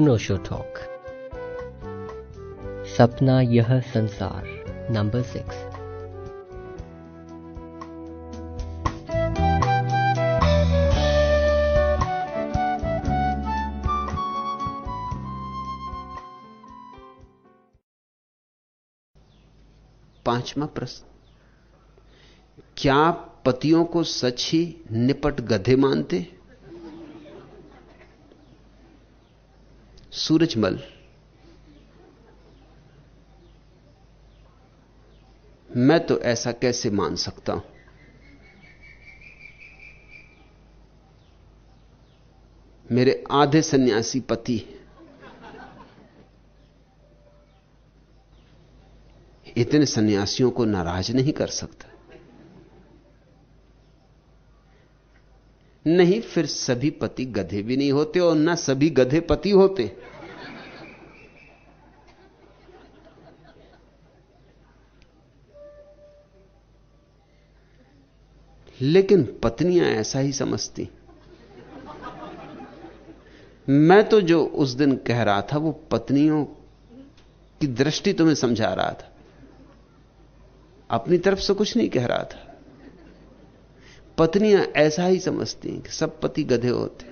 अनोशो talk. सपना यह संसार, नंबर सिक्स। पांचवा प्रश्न। क्या पतियों को सच ही निपट गधे मानते? सूरजमल। मैं तो ऐसा कैसे मान सकता हूँ? मेरे आधे सन्यासी पति इतने सन्यासियों को नाराज़ नहीं कर सकता। नहीं, फिर सभी पति गधे भी नहीं होते और ना सभी गधे पति होते। लेकिन पत्नियाँ ऐसा ही समझती। मैं तो जो उस दिन कह रहा था, वो पत्नियों की दृष्टि तुम्हें समझा रहा था। अपनी तरफ़ से कुछ नहीं कह रहा था। पत्नियाँ ऐसा ही समझती हैं कि सब पति गधे होते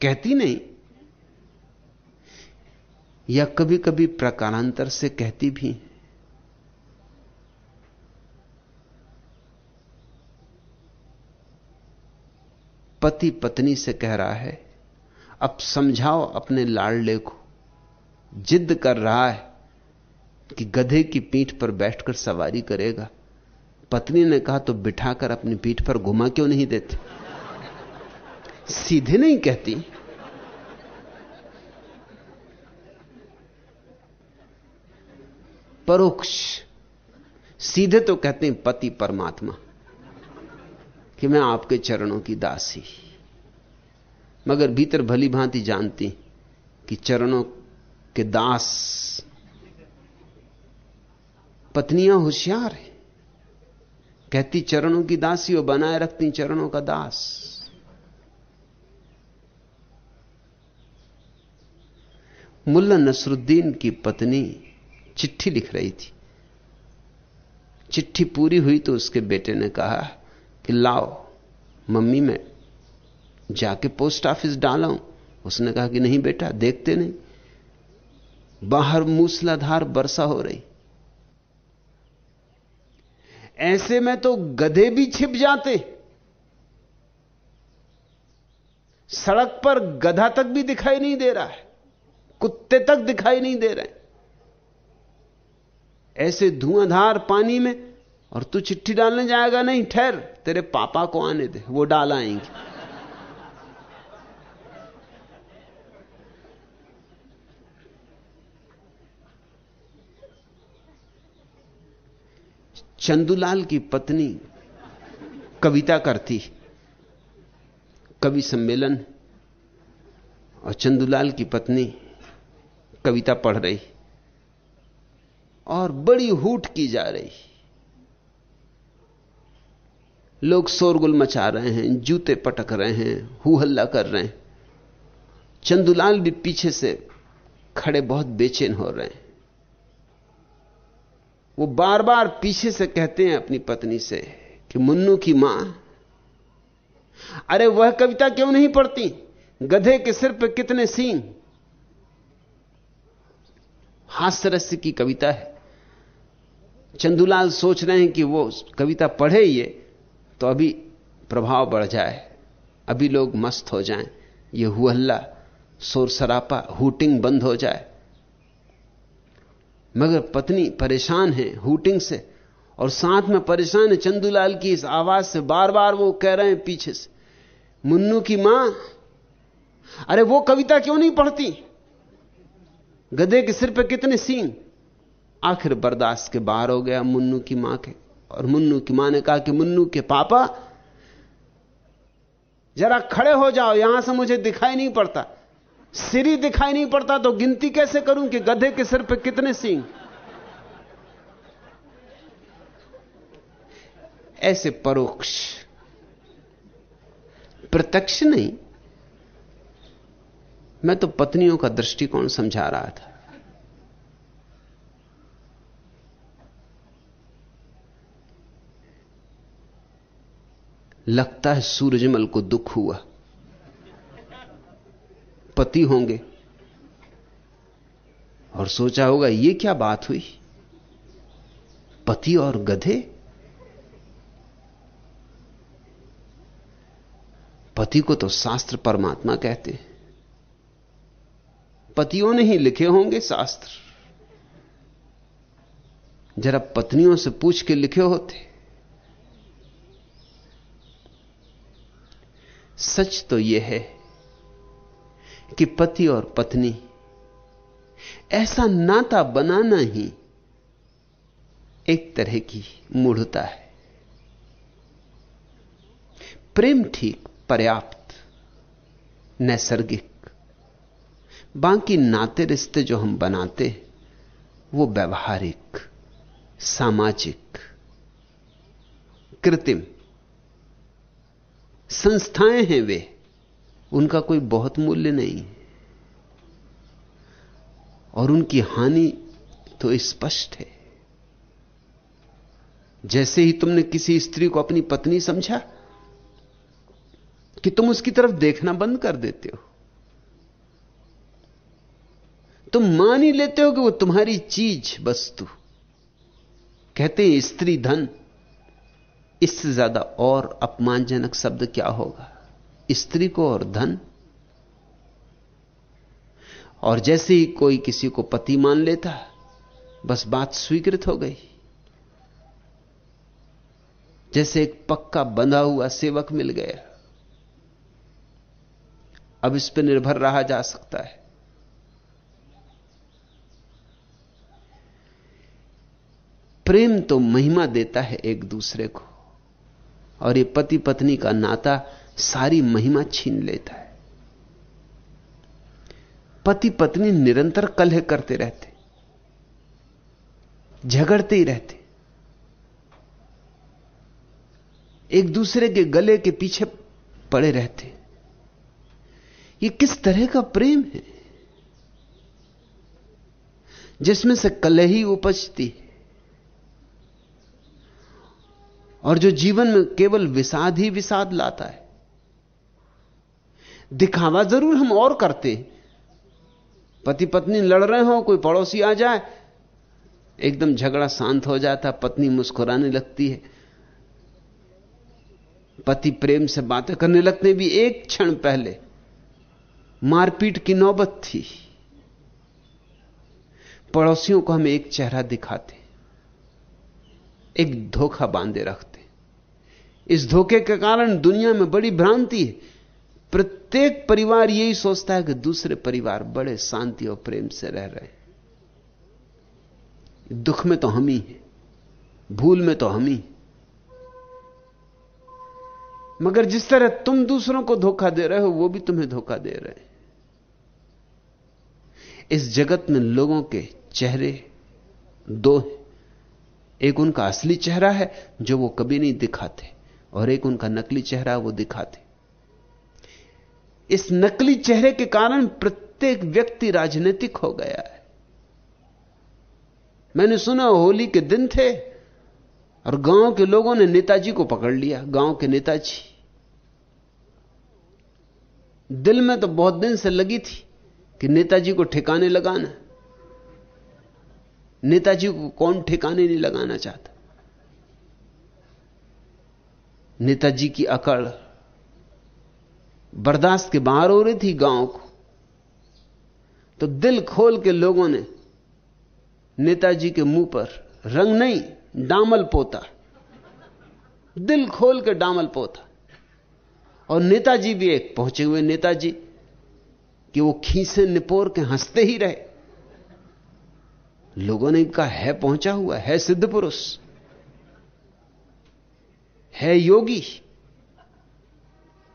कहती नहीं। या कभी कभी प्रकारांतर से कहती भी पति पत्नी से कह रहा है, अब समझाओ अपने लाडले को। जिद कर रहा है कि गधे की पीठ पर बैठकर सवारी करेगा। पत्नी ने कहा तो बिठाकर अपनी पीठ पर घुमा क्यों नहीं देते? सीधे नहीं कहती। परोक्ष, सीधे तो कहते हैं, पति परमात्मा, कि मैं आपके चरणों की दासी। मगर भीतर भली भांति जानती कि चरणों के दास पत्नियाँ होशियार हैं। कहती, चरणों की दासी और बनाए रखती चरणों का दास। मुल्ला नसरुद्दीन की पत्नी चिट्ठी लिख रही थी। चिट्ठी पूरी हुई तो उसके बेटे ने कहा कि, लाओ, मम्मी, मैं जाके पोस्ट ऑफ़िस डाला हूँ उसने कहा कि, नहीं बेटा, देखते नहीं। बाहर मूसलाधार वर्षा हो रही। ऐसे में तो गधे भी छिप जाते। सड़क पर गधा तक भी दिखाई नहीं दे रहा है, कुत्ते तक दिखाई नहीं दे रहे ऐसे धुआंधार पानी में, और तू चिट्ठी डालने जाएगा, नहीं, ठहर, तेरे पापा को आने दे, वो डाल आएँगे। चंदूलाल की पत्नी कविता करती, कवि सम्मेलन, और चंदूलाल की पत्नी कविता पढ़ रही, और बड़ी हूट की जा रही। लोग शोरगुल मचा रहे हैं, जूते पटक रहे हैं, हु हल्ला कर रहे हैं। चंदूलाल भी पीछे से खड़े बहुत बेचैन हो रहे हैं। वो बार बार पीछे से कहते हैं अपनी पत्नी से कि मुन्नू की माँ, अरे वह कविता क्यों नहीं पढ़ती? गधे के सिर पे कितने सींग हास्य रस्य की कविता है। चंदूलाल सोच रहे हैं कि वो कविता पढ़े ये तो अभी प्रभाव बढ़ जाए। अभी लोग मस्त हो जाएँ। ये हुहल्ला, शोर सरापा हुटिंग बंद हो जाए। मगर पत्नी परेशान है हुटिंग से और साथ में परेशान है चंदूलाल की इस आवाज़ से बार बार वो कह रहे हैं पीछे से, मुन्नू की माँ, अरे वो कविता क्यों नहीं पढ़ती? गधे के सिर पे कितने सींग आखिर बर्दाश्त के बाहर हो गया मुन्नू की माँ के। और मुन्नू की माँ ने कहा कि मुन्नू के पापा, जरा खड़े हो जाओ, यहाँ से मुझे दिखाई नहीं पड़ता। सिरी दिखाई नहीं पड़ता तो गिनती कैसे करूँ कि गधे के सिर पे कितने सींग? ऐसे परोक्ष। प्रत्यक्ष नहीं। मैं तो पत्नियों का दृष्टिकोण समझा रहा था। लगता है सूरजमल को दुख हुआ। पति होंगे। और सोचा होगा, ये क्या बात हुई? पति और गधे? पति को तो शास्त्र परमात्मा कहते हैं। पतियों ने ही लिखे होंगे शास्त्र। जरा पत्नियों से पूछ के लिखे होते। सच तो यह है कि पति और पत्नी। ऐसा नाता बनाना ही एक तरह की मूढ़ता है। प्रेम ठीक, पर्याप्त, नैसर्गिक। बाकी नाते रिश्ते जो हम बनाते, वो व्यवहारिक, सामाजिक, कृत्रिम। संस्थाएँ हैं वे। उनका कोई बहुत मूल्य नहीं और उनकी हानि तो स्पष्ट है। जैसे ही तुमने किसी स्त्री को अपनी पत्नी समझा कि तुम उसकी तरफ़ देखना बंद कर देते हो, तुम मान ही लेते हो कि वो तुम्हारी चीज़ वस्तु। कहते हैं, स्त्री धन, इससे ज़्यादा और अपमानजनक शब्द क्या होगा? स्त्री को और धन। और जैसे ही कोई किसी को पति मान लेता, बस बात स्वीकृत हो गई। जैसे एक पक्का बंधा हुआ सेवक मिल गया। अब इस पर निर्भर रहा जा सकता है। प्रेम तो महिमा देता है एक दूसरे को। और ये पति पत्नी का नाता सारी महिमा छीन लेता है। पति पत्नी निरंतर कलह करते रहते, झगड़ते ही रहते। एक दूसरे के गले के पीछे पड़े रहते। ये किस तरह का प्रेम है? जिसमें से कलह ही उपजती है। और जो जीवन में केवल विषाद ही विषाद लाता है। दिखावा ज़रूर हम और करते। पति पत्नी लड़ रहे हो, कोई पड़ोसी आ जाए, एकदम झगड़ा शांत हो जाता, पत्नी मुस्कुराने लगती है। पति प्रेम से बातें करने लगते भी एक क्षण पहले, मारपीट की नौबत थी। पड़ोसियों को हम एक चेहरा दिखाते, एक धोखा बांधे रखते। इस धोखे के कारण दुनिया में बड़ी भ्रांति है। प्रत्येक परिवार यही सोचता है कि दूसरे परिवार बड़े शांति और प्रेम से रह रहे हैं। दुख में तो हम ही हैं, भूल में तो हम ही मगर जिस तरह तुम दूसरों को धोखा दे रहे हो, वो भी तुम्हें धोखा दे रहे हैं। इस जगत में लोगों के चेहरे दो हैं। एक उनका असली चेहरा है जो वो कभी नहीं दिखाते, और एक उनका नकली चेहरा वो दिखाते। इस नकली चेहरे के कारण प्रत्येक व्यक्ति राजनीतिक हो गया है। मैंने सुना होली के दिन थे और गाँव के लोगों ने नेताजी को पकड़ लिया, गाँव के नेताजी। दिल में तो बहुत दिन से लगी थी कि नेताजी को ठिकाने लगाना। नेताजी को कौन ठिकाने नहीं लगाना चाहता? नेताजी की अकड़ बर्दाश्त के बाहर हो रही थी गाँव को। तो दिल खोल के लोगों ने नेताजी के मुँह पर रंग नहीं, डामल पोता। दिल खोल के डामल पोता। और नेताजी भी एक पहुँचे हुए नेताजी कि वो खीसे निपोर के हँसते ही रहे। लोगों ने कहा, है पहुँचा हुआ, है सिद्ध पुरुष, है योगी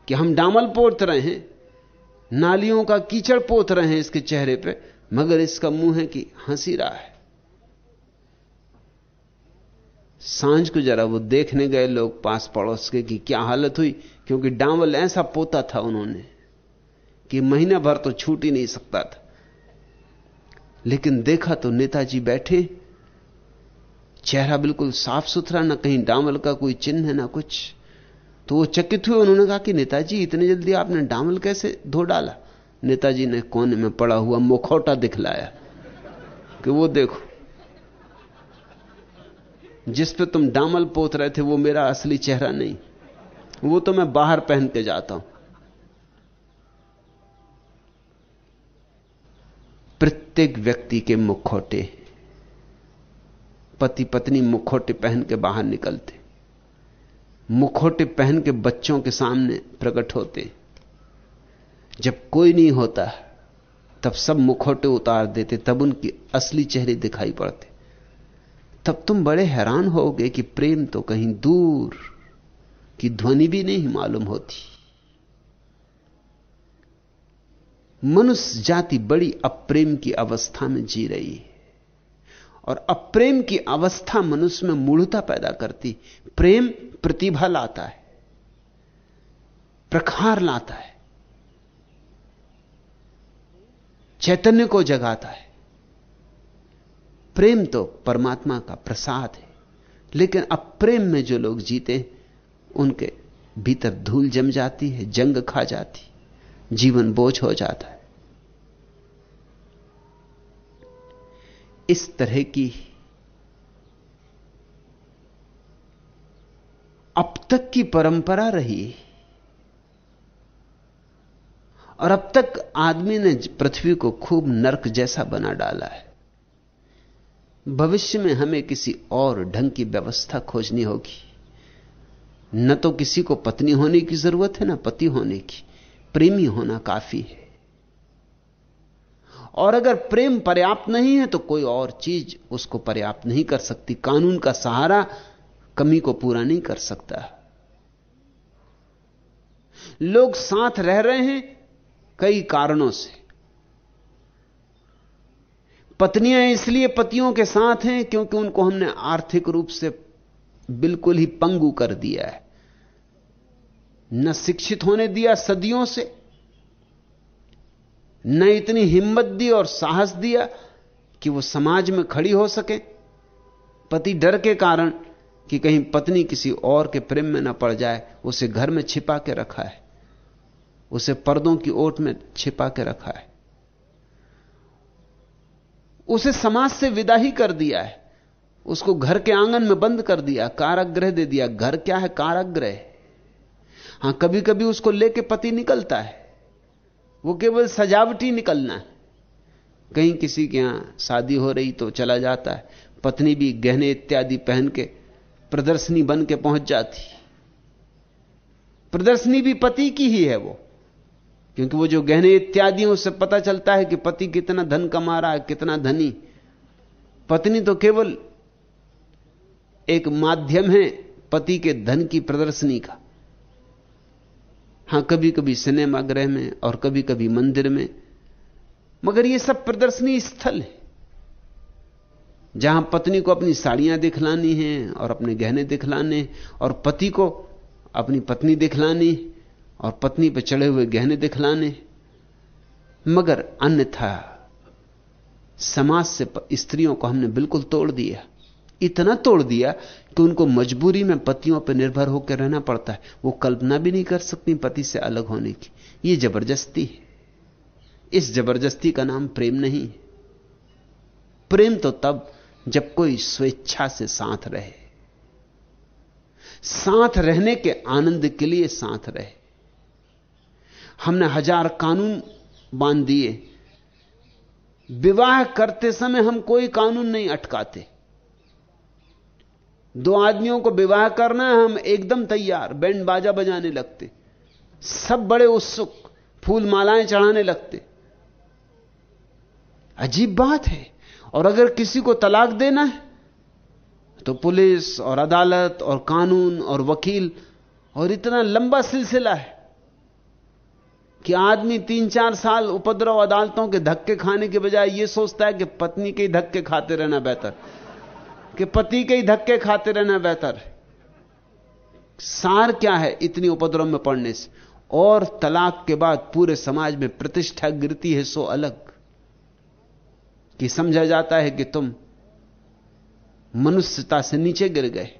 कि हम डामल पोत रहे हैं, नालियों का कीचड़ पोत रहे हैं इसके चेहरे पे, मगर इसका मुँह है कि हँसी रहा है। साँझ को जरा वो देखने गए लोग पास पड़ोस के कि क्या हालत हुई, क्योंकि डामल ऐसा पोता था उन्होंने कि महीना भर तो छूट ही नहीं सकता था। लेकिन देखा तो नेताजी बैठे, चेहरा बिल्कुल साफ़ सुथरा, ना कहीं डामल का कोई चिन्ह है, ना कुछ। तो वो चकित हुए, उन्होंने कहा कि नेताजी, इतने जल्दी आपने डामल कैसे धो डाला? नेताजी ने कोने में पड़ा हुआ मुखौटा दिखलाया कि वो देखो, जिस पे तुम डामल पोत रहे थे, वो मेरा असली चेहरा नहीं। वो तो मैं बाहर पहन के जाता हूँ। प्रत्येक व्यक्ति के मुखौटे पति पत्नी मुखौटे पहन के बाहर निकलते। मुखौटे पहन के बच्चों के सामने प्रकट होते। जब कोई नहीं होता, तब सब मुखोटे उतार देते, तब उनकी असली चेहरे दिखाई पड़ते। तब तुम बड़े हैरान होगे कि प्रेम तो कहीं दूर की ध्वनि भी नहीं मालूम होती। मनुष्य जाति बड़ी अप्रेम की अवस्था में जी रही है। और अप्रेम की अवस्था मनुष्य में मूढ़ता पैदा करती, प्रेम प्रतिभा लाता है, प्रखार लाता है, चैतन्य को जगाता है। प्रेम तो परमात्मा का प्रसाद है, लेकिन अप्रेम में जो लोग जीते, उनके भीतर धूल जम जाती है, जंग खा जाती, जीवन बोझ हो जाता है। इस तरह की। अब तक की परंपरा रही। और अब तक आदमी ने पृथ्वी को खूब नरक जैसा बना डाला है। भविष्य में हमें किसी और ढंग की व्यवस्था खोजनी होगी। न तो किसी को पत्नी होने की ज़रूरत है, ना पति होने की। प्रेमी होना काफ़ी है। और अगर प्रेम पर्याप्त नहीं है तो कोई और चीज़ उसको पर्याप्त नहीं कर सकती। कानून का सहारा कमी को पूरा नहीं कर सकता। लोग साथ रह रहे हैं कई कारणों से। पत्नियाँ इसलिए पतियों के साथ हैं क्योंकि उनको हमने आर्थिक रूप से बिल्कुल ही पंगु कर दिया है। न शिक्षित होने दिया सदियों से न इतनी हिम्मत दी और साहस दिया कि वो समाज में खड़ी हो सके। पति डर के कारण कि कहीं पत्नी किसी और के प्रेम में न पड़ जाए, उसे घर में छिपा के रखा है। उसे पर्दों की ओट में छिपा के रखा है। उसे समाज से विदा ही कर दिया है। उसको घर के आँगन में बंद कर दिया काराग्रह दे दिया। घर क्या है? काराग्रह हाँ कभी कभी उसको लेके पति निकलता है। वो केवल सजावटी निकलना है। कहीं किसी के यहाँ शादी हो रही तो चला जाता है। पत्नी भी गहने इत्यादि पहन के प्रदर्शनी बन के पहुँच जाती। प्रदर्शनी भी पति की ही है वो। क्योंकि वो जो गहने इत्यादि उससे पता चलता है कि पति कितना धन कमा रहा है, कितना धनी। पत्नी तो केवल एक माध्यम है पति के धन की प्रदर्शनी का। हाँ कभी कभी सिनेमा गृह में और कभी कभी मंदिर में। मगर यह सब प्रदर्शनी स्थल है, जहाँ पत्नी को अपनी साड़ियाँ दिखलानी हैं और अपने गहने दिखलाने और पति को अपनी पत्नी दिखलानी और पत्नी पर चढ़े हुए गहने दिखलाने मगर अन्यथा समाज से स्त्रियों को हमने बिल्कुल तोड़ दिया। इतना तोड़ दिया कि उनको मजबूरी में पतियों पर निर्भर होकर रहना पड़ता है। वो कल्पना भी नहीं कर सकती, पति से अलग होने की। ये ज़बरदस्ती है। इस ज़बरदस्ती का नाम प्रेम नहीं प्रेम तो तब जब कोई स्वेच्छा से साथ रहे। साथ रहने के आनंद के लिए साथ रहे। हमने हज़ार कानून बाँध दिए। विवाह करते समय हम कोई कानून नहीं अटकाते। दो आदमियों को विवाह करना है, हम एकदम तैयार, बैंड बाजा बजाने लगते। सब बड़े उत्सुक, फूल मालाएँ चढ़ाने लगते। अजीब बात है। और अगर किसी को तलाक देना है तो पुलिस और अदालत और कानून और वकील, और इतना लंबा सिलसिला है कि आदमी तीन चार साल उपद्रव अदालतों के धक्के खाने के बजाय यह सोचता है कि पत्नी के ही धक्के खाते रहना बेहतर। कि पति के ही धक्के खाते रहना बेहतर है। सार क्या है इतनी उपद्रव में पड़ने से? और तलाक के बाद पूरे समाज में प्रतिष्ठा गिरती है सो अलग। कि समझा जाता है कि तुम मनुष्यता से नीचे गिर गए।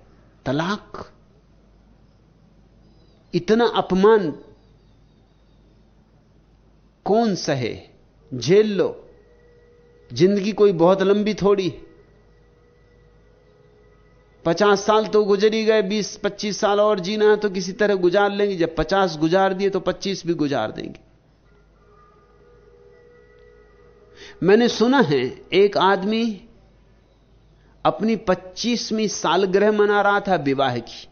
तलाक। इतना अपमान कौन सहे? झेल लो। ज़िंदगी कोई बहुत लंबी थोड़ी पचास साल तो गुजर ही गए, बीस, पच्चीस साल और जीना है तो किसी तरह गुजार लेंगे। जब पचास गुजार दिए तो पच्चीस भी गुजार देंगे। मैंने सुना है, एक आदमी अपनी पच्चीसवीं सालगिरह मना रहा था विवाह की।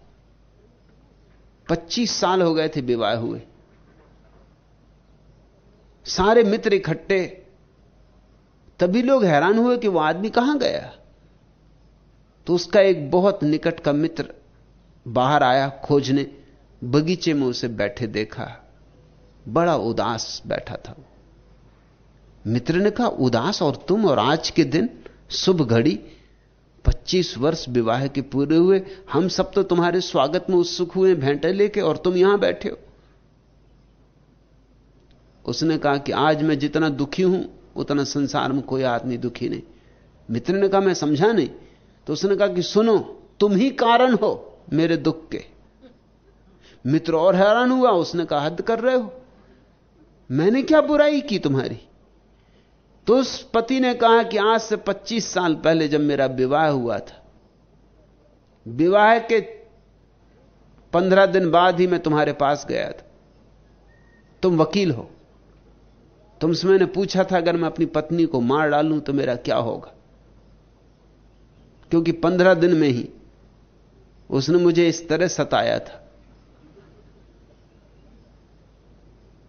पच्चीस साल हो गए थे विवाह हुए। सारे मित्र इकट्ठे। तभी लोग हैरान हुए कि वह आदमी कहाँ गया? तो उसका एक बहुत निकट का मित्र बाहर आया खोजने, बगीचे में उसे बैठे देखा। बड़ा उदास बैठा था मित्र ने कहा, उदास और तुम और आज के दिन शुभ घड़ी। 25 वर्ष विवाह के पूरे हुए, हम सब तो तुम्हारे स्वागत में उत्सुक हुए भेंटे लेके, और तुम यहाँ बैठे हो। उसने कहा कि, आज मैं जितना दुखी हूँ, उतना संसार में कोई आदमी दुखी नहीं। मित्र ने कहा, मैं समझा नहीं तो उसने कहा कि सुनो, तुम ही कारण हो मेरे दुख के। मित्र और हैरान हुआ, उसने कहा, हद कर रहे हो। मैंने क्या बुराई की तुम्हारी? तो उस पति ने कहा कि आज से 25 साल पहले जब मेरा विवाह हुआ था, विवाह के पंद्रह दिन बाद ही मैं तुम्हारे पास गया था। तुम वकील हो। तुमसे मैंने पूछा था, अगर मैं अपनी पत्नी को मार डालूं तो मेरा क्या होगा? क्योंकि पंद्रह दिन में ही उसने मुझे इस तरह सताया था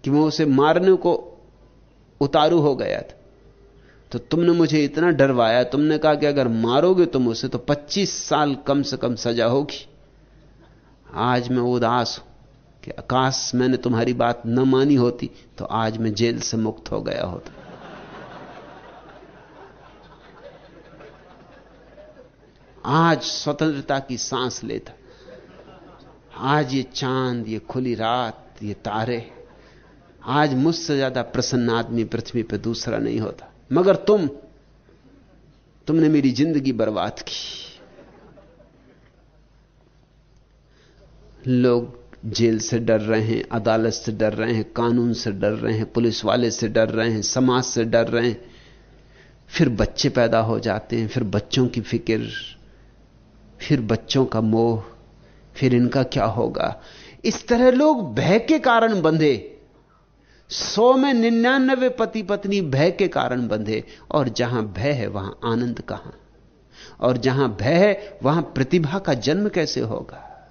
कि मैं उसे मारने को उतारू हो गया था। तो तुमने मुझे इतना डरवाया, तुमने कहा कि अगर मारोगे तुम उसे तो 25 साल कम से कम सजा होगी। आज मैं उदास हूँ कि आकाश मैंने तुम्हारी बात न मानी होती तो आज मैं जेल से मुक्त हो गया होता। आज स्वतंत्रता की सांस लेता। आज ये चाँद, ये खुली रात, ये तारे, आज मुझसे ज़्यादा प्रसन्न आदमी पृथ्वी पर दूसरा नहीं होता। मगर तुम, तुमने मेरी ज़िंदगी बर्बाद की। लोग जेल से डर रहे हैं, अदालत से डर रहे हैं, कानून से डर रहे हैं, पुलिस वाले से डर रहे हैं, समाज से डर रहे हैं। फिर बच्चे पैदा हो जाते हैं, फिर बच्चों की फ़िक्र फिर बच्चों का मोह, फिर इनका क्या होगा? इस तरह लोग भय के कारण बंधे। सौ में निन्यानवे पति पत्नी भय के कारण बंधे। और जहाँ भय है, वहाँ आनंद कहाँ? और जहाँ भय है, वहाँ प्रतिभा का जन्म कैसे होगा?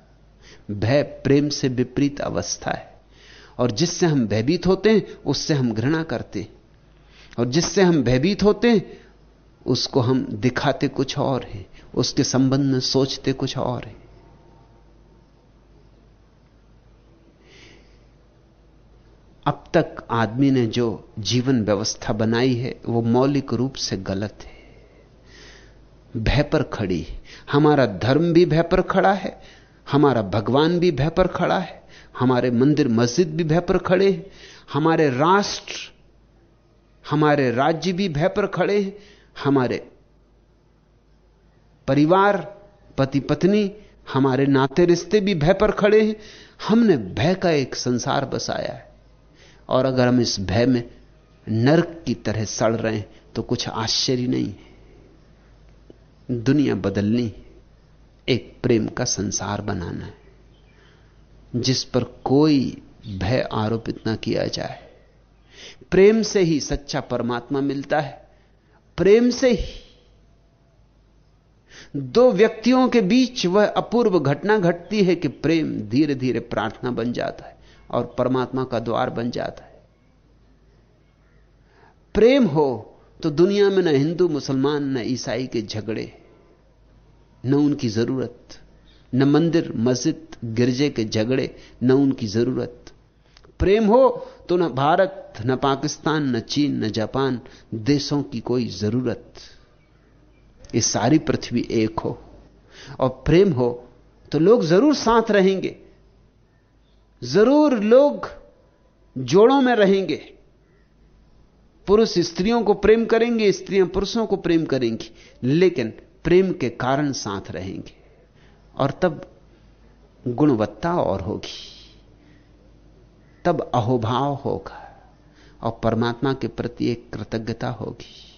भय प्रेम से विपरीत अवस्था है। और जिससे हम भयभीत होते हैं, उससे हम घृणा करते हैं। और जिससे हम भयभीत होते हैं उसको हम दिखाते कुछ और है, उसके संबंध में सोचते कुछ और है। अब तक आदमी ने जो जीवन व्यवस्था बनाई है, वो मौलिक रूप से गलत है। भय पर खड़ी है। हमारा धर्म भी भय पर खड़ा है, हमारा भगवान भी भय पर खड़ा है, हमारे मंदिर मस्जिद भी भय पर खड़े हैं, हमारे राष्ट्र, हमारे राज्य भी भय पर खड़े हैं हमारे परिवार, पति पत्नी, हमारे नाते रिश्ते भी भय पर खड़े हैं। हमने भय का एक संसार बसाया है। और अगर हम इस भय में नरक की तरह सड़ रहे हैं तो कुछ आश्चर्य नहीं। है दुनिया बदलनी एक प्रेम का संसार बनाना है, जिस पर कोई भय आरोपित ना किया जाए। प्रेम से ही सच्चा परमात्मा मिलता है। प्रेम से ही। दो व्यक्तियों के बीच वह अपूर्व घटना घटती है कि प्रेम धीरे धीरे प्रार्थना बन जाता है और परमात्मा का द्वार बन जाता है। प्रेम हो तो दुनिया में न हिंदू, मुसलमान, न ईसाई के झगड़े, न उनकी ज़रूरत, न मंदिर, मस्जिद, गिरजे के झगड़े, न उनकी ज़रूरत। प्रेम हो तो न भारत, न पाकिस्तान, न चीन, न जापान, देशों की कोई ज़रूरत। ये सारी पृथ्वी एक हो। और प्रेम हो तो लोग ज़रूर साथ रहेंगे। ज़रूर लोग जोड़ों में रहेंगे। पुरुष स्त्रियों को प्रेम करेंगे, स्त्रियाँ पुरुषों को प्रेम करेंगी, लेकिन प्रेम के कारण साथ रहेंगे। और तब गुणवत्ता और होगी। तब अहोभाव होगा और परमात्मा के प्रति एक कृतज्ञता होगी।